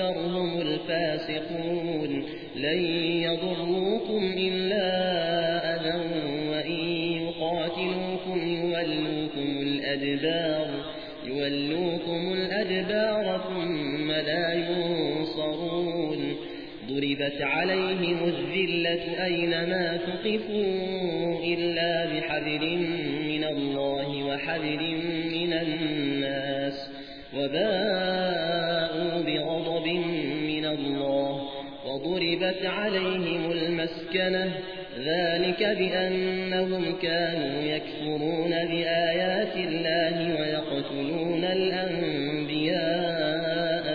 وأكثرهم الفاسقون. لن يضروكم إلا أذى وإن يقاتلوكم يولوكم الأدبار. يولوكم الأدبار ثم لا ينصرون. ضربت عليهم الذلة أينما ثقفوا إلا بحبل من الله وحبل من الناس. وباءوا وضربت عليهم المسكنة. ذلك بأنهم كانوا يكفرون بآيات الله ويقتلون الأنبياء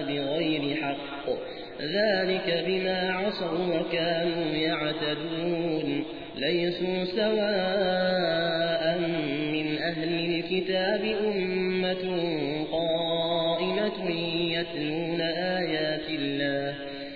بغير حق. ذلك بما عصوا وكانوا يعتدون. ليسوا سواء من أهل الكتاب أمة قائمة يتلون آيات الله.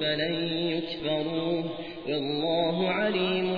فلن يكفروه. والله عليم